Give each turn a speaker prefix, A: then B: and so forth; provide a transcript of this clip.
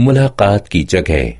A: मुलाकात की जगह।